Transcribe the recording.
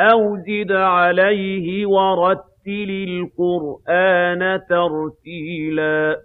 أَوْ زِدْ عَلَيْهِ وَرَتِّلِ الْقُرْآنَ تَرْتِيلًا